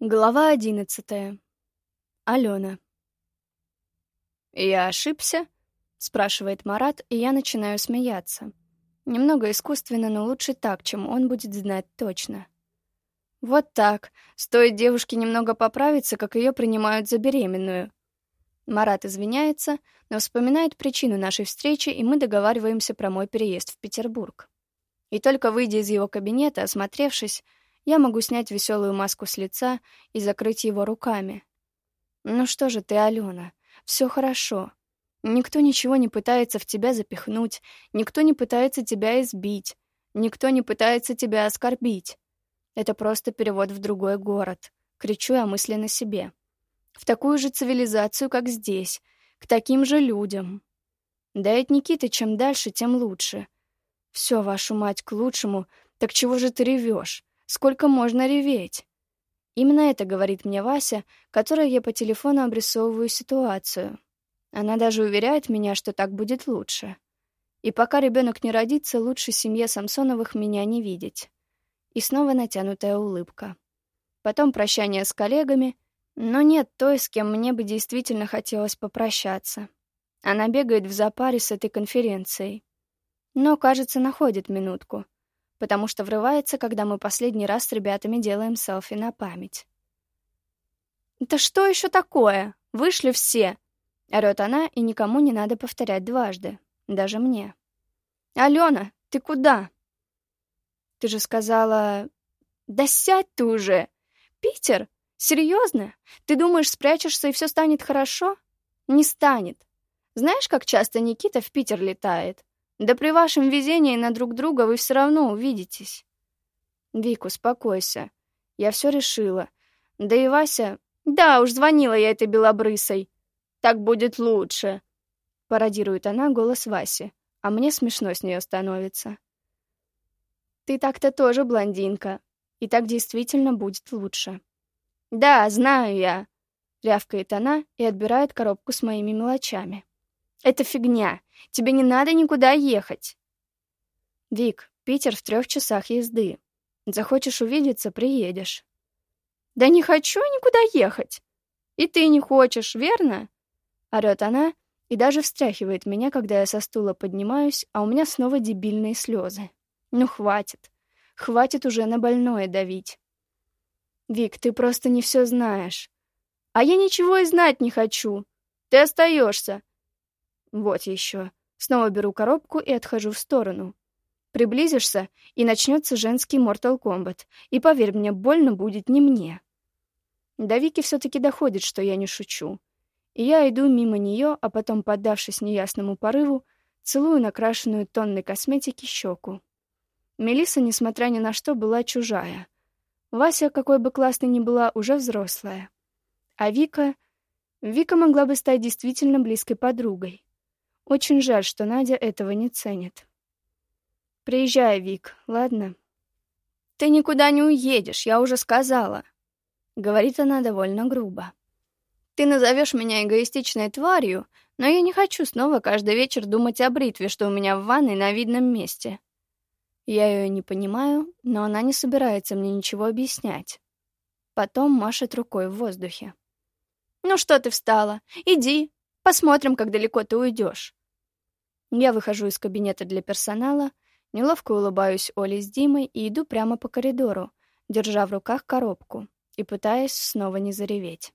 Глава одиннадцатая. Алена. «Я ошибся?» — спрашивает Марат, и я начинаю смеяться. Немного искусственно, но лучше так, чем он будет знать точно. Вот так. Стоит девушке немного поправиться, как ее принимают за беременную. Марат извиняется, но вспоминает причину нашей встречи, и мы договариваемся про мой переезд в Петербург. И только выйдя из его кабинета, осмотревшись, я могу снять веселую маску с лица и закрыть его руками. «Ну что же ты, Алена, все хорошо. Никто ничего не пытается в тебя запихнуть, никто не пытается тебя избить, никто не пытается тебя оскорбить. Это просто перевод в другой город», — кричу я мысленно себе. «В такую же цивилизацию, как здесь, к таким же людям. Да ведь Никита чем дальше, тем лучше. Все, вашу мать, к лучшему, так чего же ты ревешь? Сколько можно реветь? Именно это говорит мне Вася, которой я по телефону обрисовываю ситуацию. Она даже уверяет меня, что так будет лучше. И пока ребенок не родится, лучше семье Самсоновых меня не видеть. И снова натянутая улыбка. Потом прощание с коллегами, но нет той, с кем мне бы действительно хотелось попрощаться. Она бегает в запаре с этой конференцией. Но, кажется, находит минутку — потому что врывается, когда мы последний раз с ребятами делаем селфи на память. «Это что еще такое? Вышли все!» — орёт она, и никому не надо повторять дважды, даже мне. «Алена, ты куда?» «Ты же сказала...» «Да сядь ты уже! Питер? Серьезно? Ты думаешь, спрячешься и все станет хорошо? Не станет. Знаешь, как часто Никита в Питер летает? Да при вашем везении на друг друга вы все равно увидитесь. Вик, успокойся. Я все решила. Да и Вася... Да, уж звонила я этой белобрысой. Так будет лучше. Пародирует она голос Васи, а мне смешно с нее становится. Ты так-то тоже блондинка, и так действительно будет лучше. Да, знаю я. Рявкает она и отбирает коробку с моими мелочами. Это фигня. Тебе не надо никуда ехать. Вик, Питер в трех часах езды. Захочешь увидеться — приедешь. Да не хочу никуда ехать. И ты не хочешь, верно? Орёт она и даже встряхивает меня, когда я со стула поднимаюсь, а у меня снова дебильные слезы. Ну хватит. Хватит уже на больное давить. Вик, ты просто не все знаешь. А я ничего и знать не хочу. Ты остаешься. Вот еще. Снова беру коробку и отхожу в сторону. Приблизишься, и начнется женский Mortal Kombat. И поверь мне, больно будет не мне. До Вики все-таки доходит, что я не шучу. И я иду мимо нее, а потом, поддавшись неясному порыву, целую накрашенную тонной косметики щеку. Мелиса, несмотря ни на что, была чужая. Вася, какой бы классной ни была, уже взрослая. А Вика... Вика могла бы стать действительно близкой подругой. Очень жаль, что Надя этого не ценит. Приезжай, Вик, ладно? Ты никуда не уедешь, я уже сказала. Говорит она довольно грубо. Ты назовешь меня эгоистичной тварью, но я не хочу снова каждый вечер думать о бритве, что у меня в ванной на видном месте. Я ее не понимаю, но она не собирается мне ничего объяснять. Потом машет рукой в воздухе. «Ну что ты встала? Иди, посмотрим, как далеко ты уйдешь». Я выхожу из кабинета для персонала, неловко улыбаюсь Оле с Димой и иду прямо по коридору, держа в руках коробку и пытаясь снова не зареветь.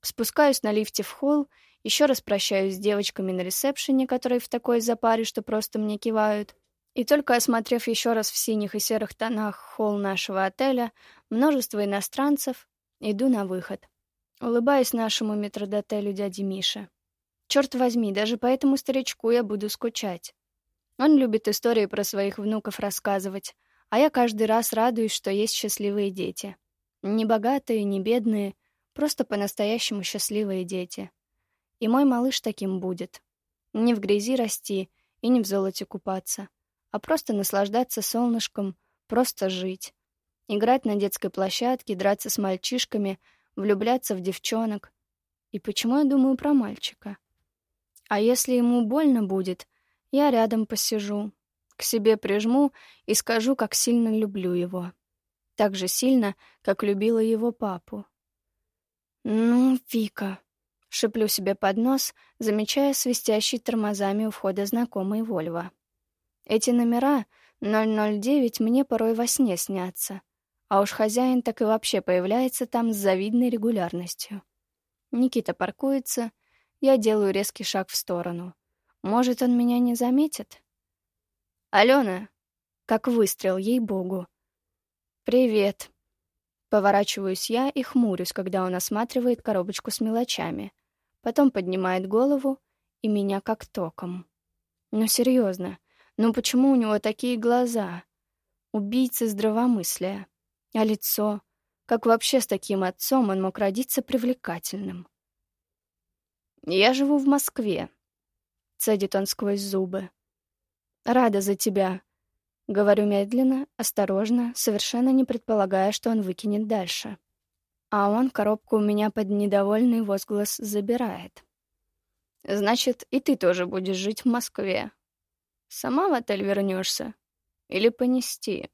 Спускаюсь на лифте в холл, еще раз прощаюсь с девочками на ресепшене, которые в такой запаре, что просто мне кивают, и только осмотрев еще раз в синих и серых тонах холл нашего отеля, множество иностранцев, иду на выход. Улыбаюсь нашему метродотелю дяде Мише. Черт возьми, даже по этому старичку я буду скучать. Он любит истории про своих внуков рассказывать, а я каждый раз радуюсь, что есть счастливые дети. Не богатые, не бедные, просто по-настоящему счастливые дети. И мой малыш таким будет. Не в грязи расти и не в золоте купаться, а просто наслаждаться солнышком, просто жить. Играть на детской площадке, драться с мальчишками, влюбляться в девчонок. И почему я думаю про мальчика? А если ему больно будет, я рядом посижу, к себе прижму и скажу, как сильно люблю его. Так же сильно, как любила его папу. «Ну, Вика», — шеплю себе под нос, замечая свистящий тормозами у входа знакомый Вольво. Эти номера 009 мне порой во сне снятся, а уж хозяин так и вообще появляется там с завидной регулярностью. Никита паркуется, я делаю резкий шаг в сторону. Может, он меня не заметит? «Алена!» Как выстрел, ей-богу. «Привет!» Поворачиваюсь я и хмурюсь, когда он осматривает коробочку с мелочами. Потом поднимает голову, и меня как током. Ну, серьезно, ну почему у него такие глаза? Убийца здравомыслия. А лицо? Как вообще с таким отцом он мог родиться привлекательным? «Я живу в Москве», — цедит он сквозь зубы. «Рада за тебя», Говорю медленно, осторожно, совершенно не предполагая, что он выкинет дальше. А он коробку у меня под недовольный возглас забирает. «Значит, и ты тоже будешь жить в Москве. Сама в отель вернешься? Или понести?»